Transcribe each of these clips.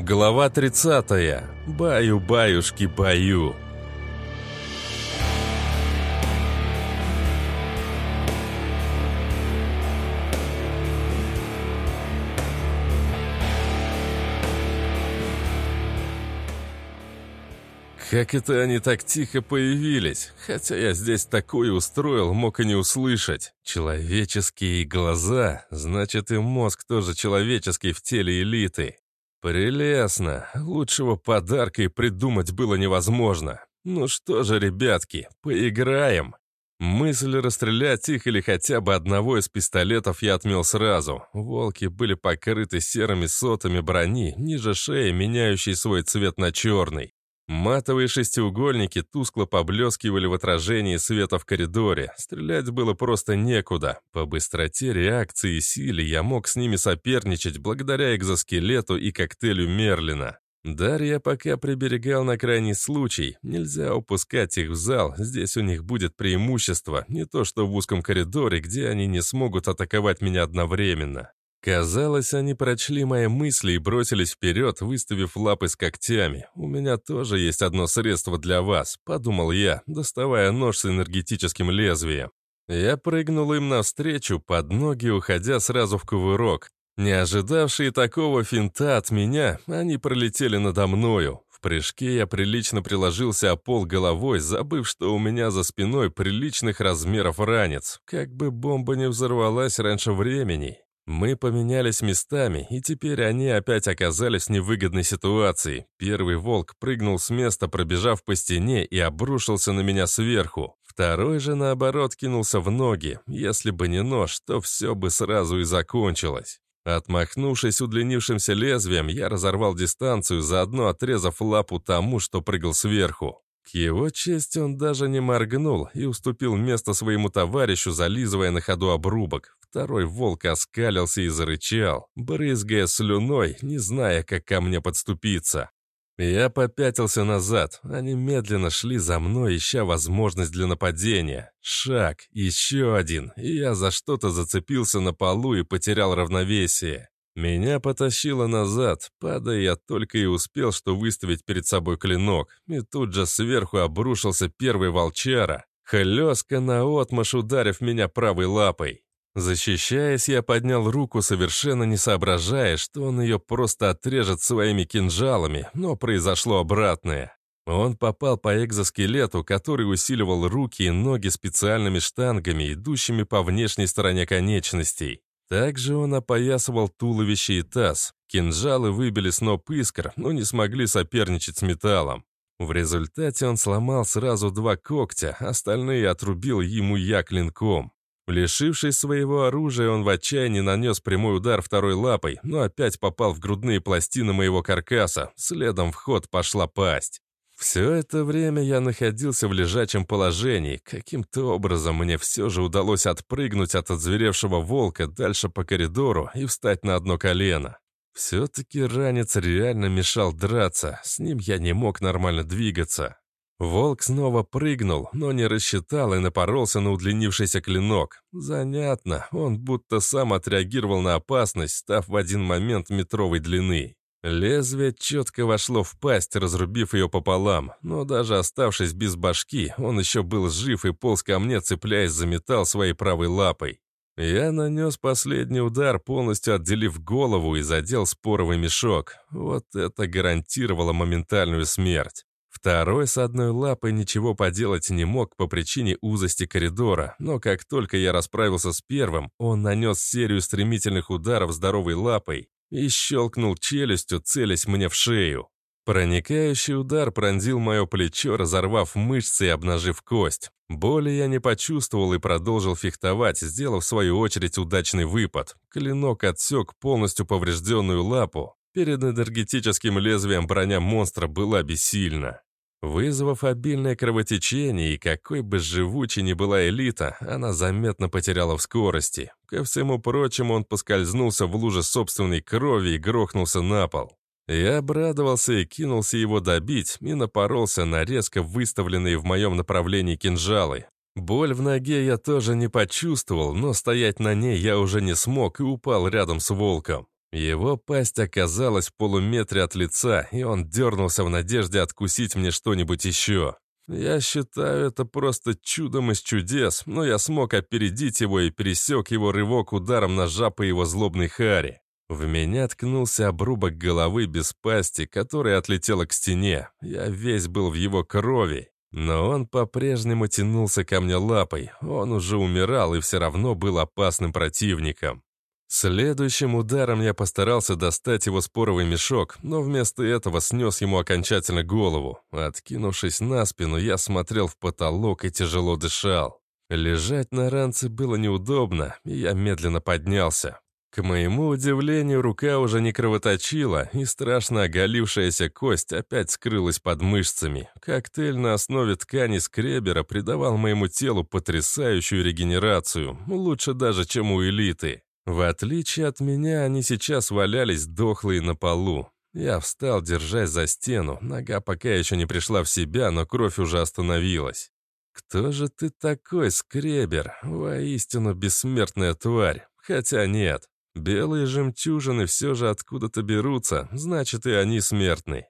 Глава 30. Баю-баюшки, баю. Как это они так тихо появились? Хотя я здесь такое устроил, мог и не услышать. Человеческие глаза, значит и мозг тоже человеческий в теле элиты. Прелестно. Лучшего подарка и придумать было невозможно. Ну что же, ребятки, поиграем. Мысль расстрелять их или хотя бы одного из пистолетов я отмел сразу. Волки были покрыты серыми сотами брони, ниже шеи, меняющей свой цвет на черный. Матовые шестиугольники тускло поблескивали в отражении света в коридоре. Стрелять было просто некуда. По быстроте реакции и силе я мог с ними соперничать благодаря экзоскелету и коктейлю Мерлина. Дарья пока приберегал на крайний случай. Нельзя упускать их в зал, здесь у них будет преимущество, не то что в узком коридоре, где они не смогут атаковать меня одновременно. Казалось, они прочли мои мысли и бросились вперед, выставив лапы с когтями. «У меня тоже есть одно средство для вас», — подумал я, доставая нож с энергетическим лезвием. Я прыгнул им навстречу, под ноги уходя сразу в кувырок. Не ожидавшие такого финта от меня, они пролетели надо мною. В прыжке я прилично приложился о пол головой, забыв, что у меня за спиной приличных размеров ранец. Как бы бомба не взорвалась раньше времени. Мы поменялись местами, и теперь они опять оказались в невыгодной ситуации. Первый волк прыгнул с места, пробежав по стене, и обрушился на меня сверху. Второй же, наоборот, кинулся в ноги. Если бы не нож, то все бы сразу и закончилось. Отмахнувшись удлинившимся лезвием, я разорвал дистанцию, заодно отрезав лапу тому, что прыгал сверху. К его чести он даже не моргнул и уступил место своему товарищу, зализывая на ходу обрубок. Второй волк оскалился и зарычал, брызгая слюной, не зная, как ко мне подступиться. Я попятился назад, они медленно шли за мной, ища возможность для нападения. Шаг, еще один, и я за что-то зацепился на полу и потерял равновесие. Меня потащило назад, падая я только и успел, что выставить перед собой клинок, и тут же сверху обрушился первый волчара, хлестко наотмашь ударив меня правой лапой. Защищаясь, я поднял руку, совершенно не соображая, что он ее просто отрежет своими кинжалами, но произошло обратное. Он попал по экзоскелету, который усиливал руки и ноги специальными штангами, идущими по внешней стороне конечностей. Также он опоясывал туловище и таз. Кинжалы выбили сноп искр, но не смогли соперничать с металлом. В результате он сломал сразу два когтя, остальные отрубил ему я клинком. Лишившись своего оружия, он в отчаянии нанес прямой удар второй лапой, но опять попал в грудные пластины моего каркаса. Следом в ход пошла пасть. Все это время я находился в лежачем положении. Каким-то образом мне все же удалось отпрыгнуть от озверевшего волка дальше по коридору и встать на одно колено. Все-таки ранец реально мешал драться, с ним я не мог нормально двигаться. Волк снова прыгнул, но не рассчитал и напоролся на удлинившийся клинок. Занятно, он будто сам отреагировал на опасность, став в один момент метровой длины. Лезвие четко вошло в пасть, разрубив ее пополам, но даже оставшись без башки, он еще был жив и полз ко мне, цепляясь за металл своей правой лапой. Я нанес последний удар, полностью отделив голову и задел споровый мешок. Вот это гарантировало моментальную смерть. Второй с одной лапой ничего поделать не мог по причине узости коридора, но как только я расправился с первым, он нанес серию стремительных ударов здоровой лапой и щелкнул челюстью, целясь мне в шею. Проникающий удар пронзил мое плечо, разорвав мышцы и обнажив кость. Боли я не почувствовал и продолжил фехтовать, сделав в свою очередь удачный выпад. Клинок отсек полностью поврежденную лапу. Перед энергетическим лезвием броня монстра была бессильна. Вызвав обильное кровотечение, и какой бы живучей ни была элита, она заметно потеряла в скорости. Ко всему прочему, он поскользнулся в луже собственной крови и грохнулся на пол. Я обрадовался и кинулся его добить, и напоролся на резко выставленные в моем направлении кинжалы. Боль в ноге я тоже не почувствовал, но стоять на ней я уже не смог и упал рядом с волком. Его пасть оказалась в полуметре от лица, и он дернулся в надежде откусить мне что-нибудь еще. Я считаю это просто чудом из чудес, но я смог опередить его и пересек его рывок ударом ножа по его злобной харе. В меня ткнулся обрубок головы без пасти, которая отлетела к стене. Я весь был в его крови. Но он по-прежнему тянулся ко мне лапой. Он уже умирал и все равно был опасным противником. Следующим ударом я постарался достать его споровый мешок, но вместо этого снес ему окончательно голову. Откинувшись на спину, я смотрел в потолок и тяжело дышал. Лежать на ранце было неудобно, и я медленно поднялся. К моему удивлению, рука уже не кровоточила, и страшно оголившаяся кость опять скрылась под мышцами. Коктейль на основе ткани скребера придавал моему телу потрясающую регенерацию, лучше даже, чем у элиты. В отличие от меня, они сейчас валялись дохлые на полу. Я встал, держась за стену, нога пока еще не пришла в себя, но кровь уже остановилась. «Кто же ты такой, скребер? Воистину бессмертная тварь. Хотя нет, белые жемчужины все же откуда-то берутся, значит и они смертны».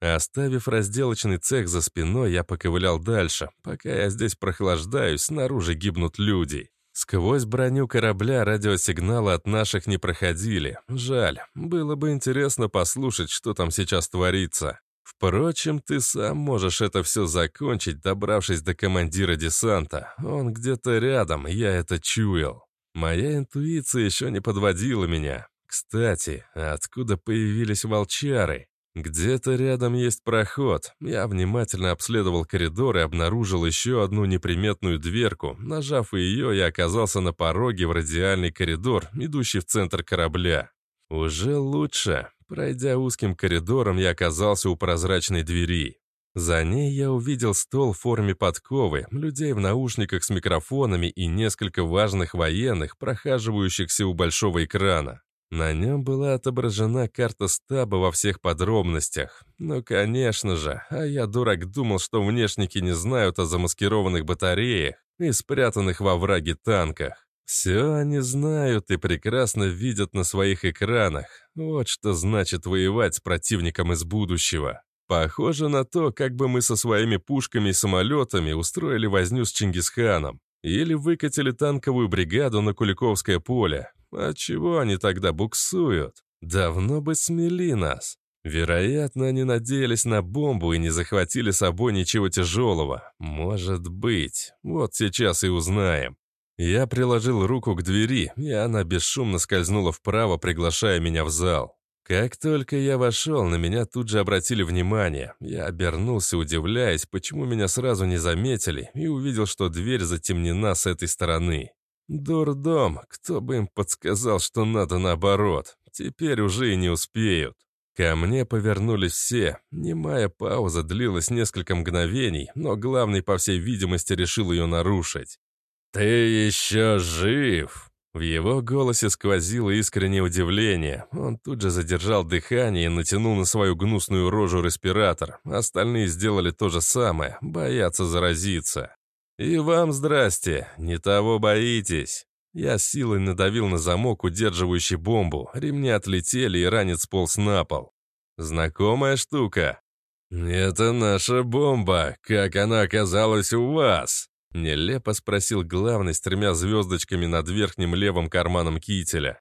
Оставив разделочный цех за спиной, я поковылял дальше. Пока я здесь прохлаждаюсь, снаружи гибнут люди. Сквозь броню корабля радиосигналы от наших не проходили. Жаль, было бы интересно послушать, что там сейчас творится. Впрочем, ты сам можешь это все закончить, добравшись до командира десанта. Он где-то рядом, я это чуял. Моя интуиция еще не подводила меня. Кстати, откуда появились волчары? Где-то рядом есть проход. Я внимательно обследовал коридор и обнаружил еще одну неприметную дверку. Нажав ее, я оказался на пороге в радиальный коридор, идущий в центр корабля. Уже лучше. Пройдя узким коридором, я оказался у прозрачной двери. За ней я увидел стол в форме подковы, людей в наушниках с микрофонами и несколько важных военных, прохаживающихся у большого экрана. На нем была отображена карта стаба во всех подробностях. Ну, конечно же, а я, дурак, думал, что внешники не знают о замаскированных батареях и спрятанных во враге танках. Все они знают и прекрасно видят на своих экранах. Вот что значит воевать с противником из будущего. Похоже на то, как бы мы со своими пушками и самолетами устроили возню с Чингисханом. Или выкатили танковую бригаду на Куликовское поле. Отчего они тогда буксуют? Давно бы смели нас. Вероятно, они надеялись на бомбу и не захватили с собой ничего тяжелого. Может быть. Вот сейчас и узнаем. Я приложил руку к двери, и она бесшумно скользнула вправо, приглашая меня в зал. Как только я вошел, на меня тут же обратили внимание. Я обернулся, удивляясь, почему меня сразу не заметили, и увидел, что дверь затемнена с этой стороны. Дурдом, кто бы им подсказал, что надо наоборот. Теперь уже и не успеют. Ко мне повернулись все. Немая пауза длилась несколько мгновений, но главный, по всей видимости, решил ее нарушить. «Ты еще жив!» В его голосе сквозило искреннее удивление. Он тут же задержал дыхание и натянул на свою гнусную рожу респиратор. Остальные сделали то же самое, боятся заразиться. «И вам здрасте, не того боитесь». Я силой надавил на замок, удерживающий бомбу. Ремни отлетели, и ранец сполз на пол. «Знакомая штука?» «Это наша бомба. Как она оказалась у вас?» Нелепо спросил главный с тремя звездочками над верхним левым карманом кителя.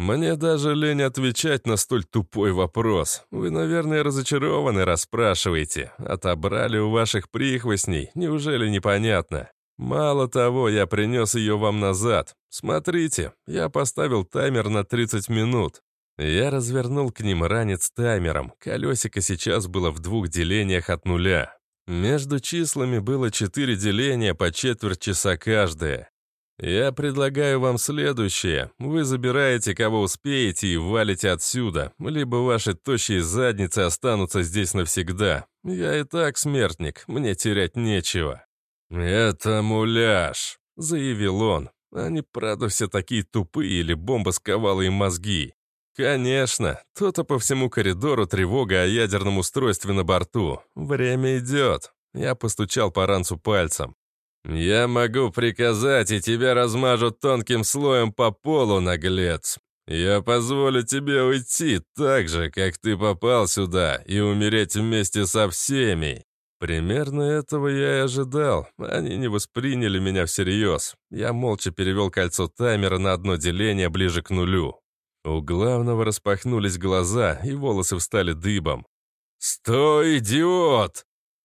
«Мне даже лень отвечать на столь тупой вопрос. Вы, наверное, разочарованы, расспрашиваете. Отобрали у ваших прихвостней, неужели непонятно? Мало того, я принес ее вам назад. Смотрите, я поставил таймер на 30 минут. Я развернул к ним ранец таймером. Колесико сейчас было в двух делениях от нуля. Между числами было четыре деления по четверть часа каждое. «Я предлагаю вам следующее. Вы забираете, кого успеете, и валите отсюда, либо ваши тощие задницы останутся здесь навсегда. Я и так смертник, мне терять нечего». «Это муляж», — заявил он. «Они, правда, все такие тупые или бомба сковала им мозги?» «Конечно, то-то по всему коридору тревога о ядерном устройстве на борту. Время идет». Я постучал по ранцу пальцем. «Я могу приказать, и тебя размажут тонким слоем по полу, наглец. Я позволю тебе уйти так же, как ты попал сюда, и умереть вместе со всеми. Примерно этого я и ожидал. Они не восприняли меня всерьез. Я молча перевел кольцо таймера на одно деление ближе к нулю. У главного распахнулись глаза, и волосы встали дыбом. «Стой, идиот!»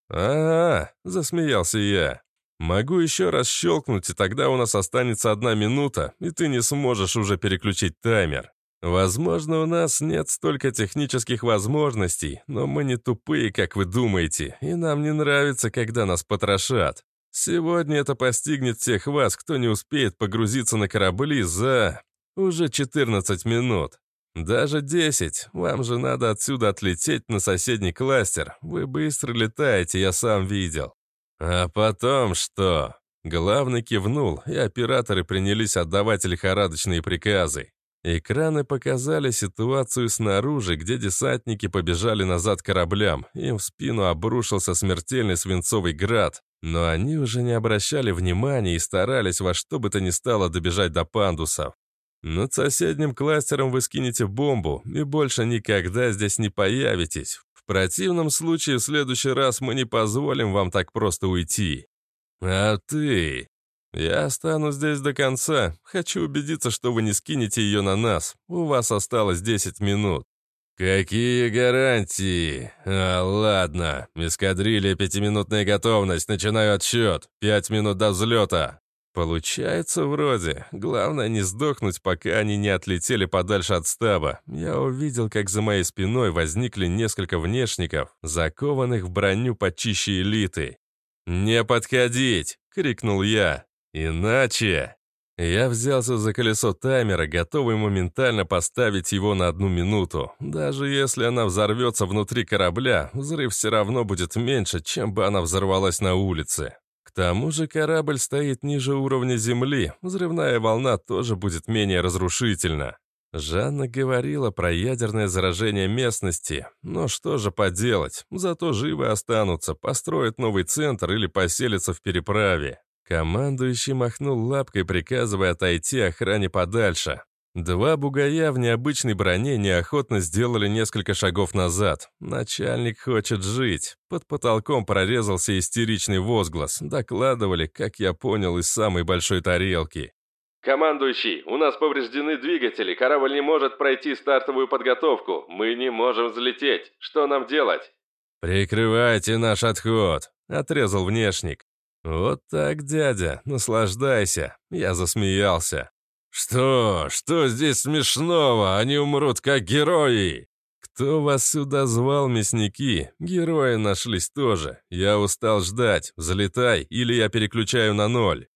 «А, -а засмеялся я. «Могу еще раз щелкнуть, и тогда у нас останется одна минута, и ты не сможешь уже переключить таймер. Возможно, у нас нет столько технических возможностей, но мы не тупые, как вы думаете, и нам не нравится, когда нас потрошат. Сегодня это постигнет всех вас, кто не успеет погрузиться на корабли за... уже 14 минут. Даже 10. Вам же надо отсюда отлететь на соседний кластер. Вы быстро летаете, я сам видел. А потом что? Главный кивнул, и операторы принялись отдавать лихорадочные приказы. Экраны показали ситуацию снаружи, где десантники побежали назад кораблям. Им в спину обрушился смертельный свинцовый град, но они уже не обращали внимания и старались во что бы то ни стало добежать до пандусов. Над соседним кластером вы скинете бомбу, и больше никогда здесь не появитесь. В противном случае в следующий раз мы не позволим вам так просто уйти. А ты... Я останусь здесь до конца. Хочу убедиться, что вы не скинете ее на нас. У вас осталось 10 минут. «Какие гарантии? А, ладно. Эскадрилья, пятиминутная готовность. Начинаю отсчет. Пять минут до взлета». Получается вроде. Главное не сдохнуть, пока они не отлетели подальше от стаба. Я увидел, как за моей спиной возникли несколько внешников, закованных в броню почище элиты. «Не подходить!» — крикнул я. «Иначе...» Я взялся за колесо таймера, готовый моментально поставить его на одну минуту. Даже если она взорвется внутри корабля, взрыв все равно будет меньше, чем бы она взорвалась на улице. Тому же корабль стоит ниже уровня Земли, взрывная волна тоже будет менее разрушительна. Жанна говорила про ядерное заражение местности, но что же поделать, зато живы останутся, построят новый центр или поселятся в переправе. Командующий махнул лапкой, приказывая отойти охране подальше. Два бугая в необычной броне неохотно сделали несколько шагов назад. Начальник хочет жить. Под потолком прорезался истеричный возглас. Докладывали, как я понял, из самой большой тарелки. «Командующий, у нас повреждены двигатели, корабль не может пройти стартовую подготовку. Мы не можем взлететь. Что нам делать?» «Прикрывайте наш отход», — отрезал внешник. «Вот так, дядя, наслаждайся», — я засмеялся. «Что? Что здесь смешного? Они умрут как герои!» «Кто вас сюда звал, мясники? Герои нашлись тоже. Я устал ждать. Взлетай, или я переключаю на ноль».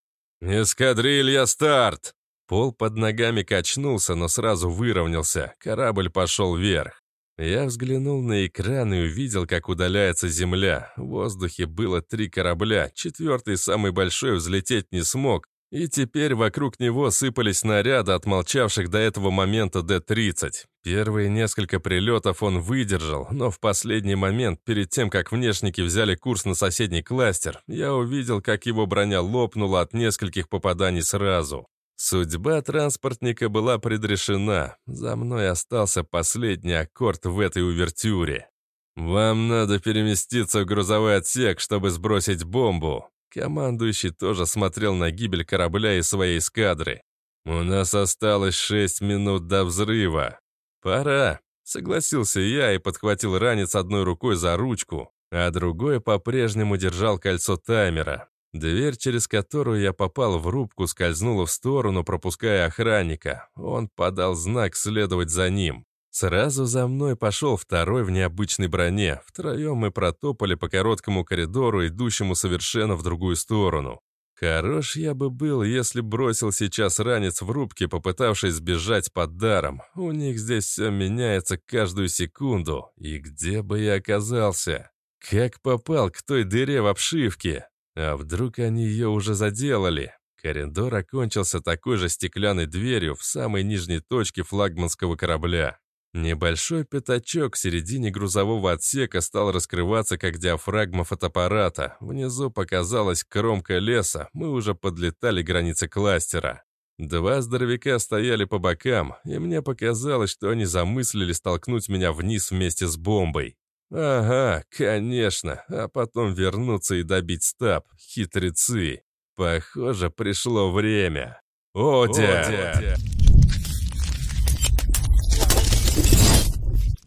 «Эскадрилья, старт!» Пол под ногами качнулся, но сразу выровнялся. Корабль пошел вверх. Я взглянул на экран и увидел, как удаляется Земля. В воздухе было три корабля, четвертый, самый большой, взлететь не смог, и теперь вокруг него сыпались снаряды от молчавших до этого момента Д-30. Первые несколько прилетов он выдержал, но в последний момент, перед тем, как внешники взяли курс на соседний кластер, я увидел, как его броня лопнула от нескольких попаданий сразу. Судьба транспортника была предрешена. За мной остался последний аккорд в этой увертюре. «Вам надо переместиться в грузовой отсек, чтобы сбросить бомбу», Командующий тоже смотрел на гибель корабля и своей эскадры. «У нас осталось шесть минут до взрыва. Пора», — согласился я и подхватил ранец одной рукой за ручку, а другой по-прежнему держал кольцо таймера. Дверь, через которую я попал в рубку, скользнула в сторону, пропуская охранника. Он подал знак следовать за ним. Сразу за мной пошел второй в необычной броне. Втроем мы протопали по короткому коридору, идущему совершенно в другую сторону. Хорош я бы был, если бросил сейчас ранец в рубке, попытавшись сбежать под даром. У них здесь все меняется каждую секунду. И где бы я оказался? Как попал к той дыре в обшивке? А вдруг они ее уже заделали? Коридор окончился такой же стеклянной дверью в самой нижней точке флагманского корабля. Небольшой пятачок в середине грузового отсека стал раскрываться как диафрагма фотоаппарата. Внизу показалась кромка леса, мы уже подлетали к границе кластера. Два здоровяка стояли по бокам, и мне показалось, что они замыслили столкнуть меня вниз вместе с бомбой. Ага, конечно, а потом вернуться и добить стаб, хитрецы. Похоже, пришло время. Одя! Одя!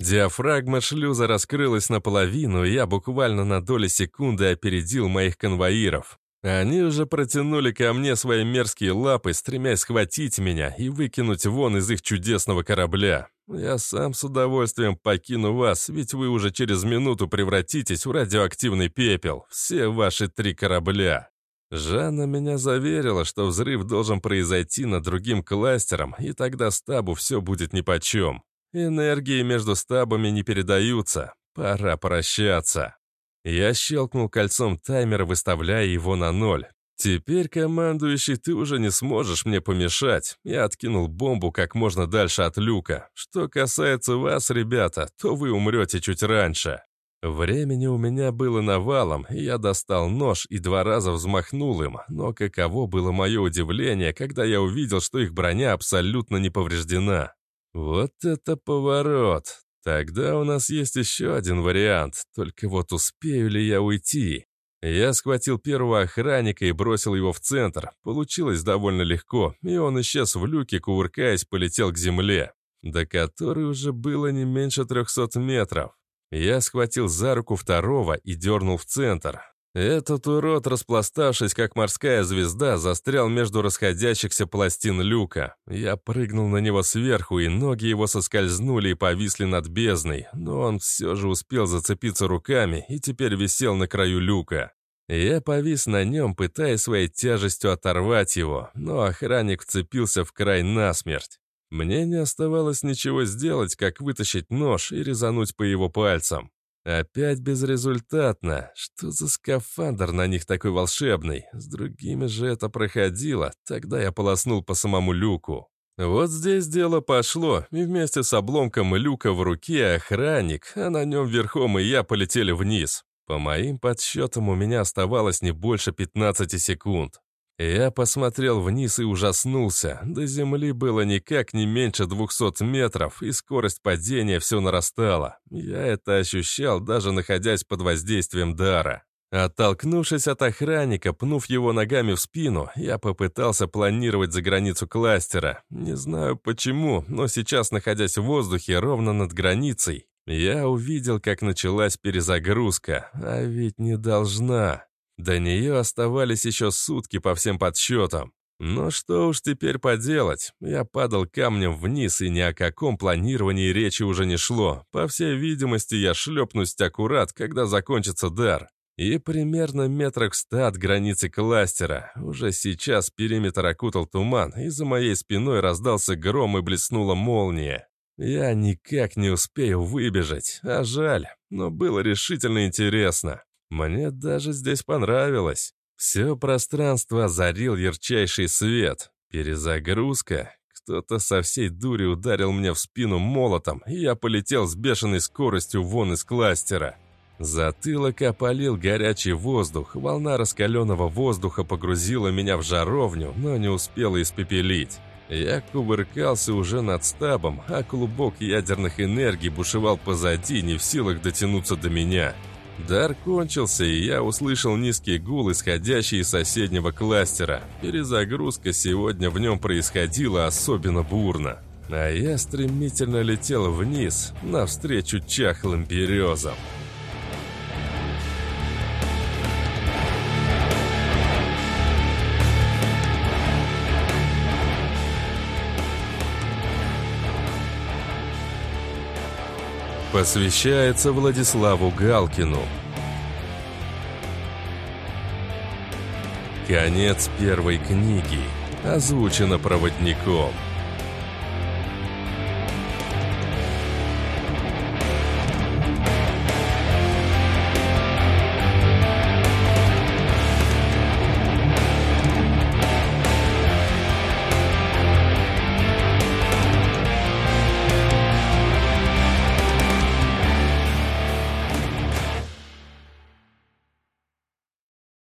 Диафрагма шлюза раскрылась наполовину, и я буквально на доли секунды опередил моих конвоиров. Они уже протянули ко мне свои мерзкие лапы, стремясь схватить меня и выкинуть вон из их чудесного корабля. Я сам с удовольствием покину вас, ведь вы уже через минуту превратитесь в радиоактивный пепел. Все ваши три корабля. Жанна меня заверила, что взрыв должен произойти над другим кластером, и тогда стабу все будет нипочем. Энергии между стабами не передаются. Пора прощаться. Я щелкнул кольцом таймера, выставляя его на ноль. «Теперь, командующий, ты уже не сможешь мне помешать». Я откинул бомбу как можно дальше от люка. Что касается вас, ребята, то вы умрете чуть раньше. Времени у меня было навалом, и я достал нож и два раза взмахнул им, но каково было мое удивление, когда я увидел, что их броня абсолютно не повреждена. Вот это поворот! Тогда у нас есть еще один вариант, только вот успею ли я уйти? Я схватил первого охранника и бросил его в центр. Получилось довольно легко, и он исчез в люке, кувыркаясь, полетел к земле, до которой уже было не меньше трехсот метров. Я схватил за руку второго и дернул в центр. Этот урод, распластавшись как морская звезда, застрял между расходящихся пластин люка. Я прыгнул на него сверху, и ноги его соскользнули и повисли над бездной, но он все же успел зацепиться руками и теперь висел на краю люка. Я повис на нем, пытаясь своей тяжестью оторвать его, но охранник вцепился в край насмерть. Мне не оставалось ничего сделать, как вытащить нож и резануть по его пальцам. Опять безрезультатно. Что за скафандр на них такой волшебный? С другими же это проходило. Тогда я полоснул по самому люку. Вот здесь дело пошло, и вместе с обломком люка в руке охранник, а на нем верхом и я полетели вниз. По моим подсчетам, у меня оставалось не больше 15 секунд. Я посмотрел вниз и ужаснулся. До земли было никак не меньше 200 метров, и скорость падения все нарастала. Я это ощущал, даже находясь под воздействием дара. Оттолкнувшись от охранника, пнув его ногами в спину, я попытался планировать за границу кластера. Не знаю почему, но сейчас, находясь в воздухе ровно над границей, я увидел, как началась перезагрузка, а ведь не должна. До нее оставались еще сутки по всем подсчетам. Но что уж теперь поделать, я падал камнем вниз, и ни о каком планировании речи уже не шло. По всей видимости, я шлепнусь аккурат, когда закончится дар. И примерно метрах ста от границы кластера. Уже сейчас периметр окутал туман, и за моей спиной раздался гром и блеснула молния. Я никак не успею выбежать, а жаль, но было решительно интересно. Мне даже здесь понравилось. Все пространство озарил ярчайший свет. Перезагрузка. Кто-то со всей дури ударил мне в спину молотом, и я полетел с бешеной скоростью вон из кластера. Затылок опалил горячий воздух, волна раскаленного воздуха погрузила меня в жаровню, но не успела испепелить. Я кувыркался уже над стабом, а клубок ядерных энергий бушевал позади, не в силах дотянуться до меня. Дар кончился, и я услышал низкий гул, исходящий из соседнего кластера. Перезагрузка сегодня в нем происходила особенно бурно. А я стремительно летел вниз, навстречу чахлым березам. Посвящается Владиславу Галкину. Конец первой книги. Озвучено проводником.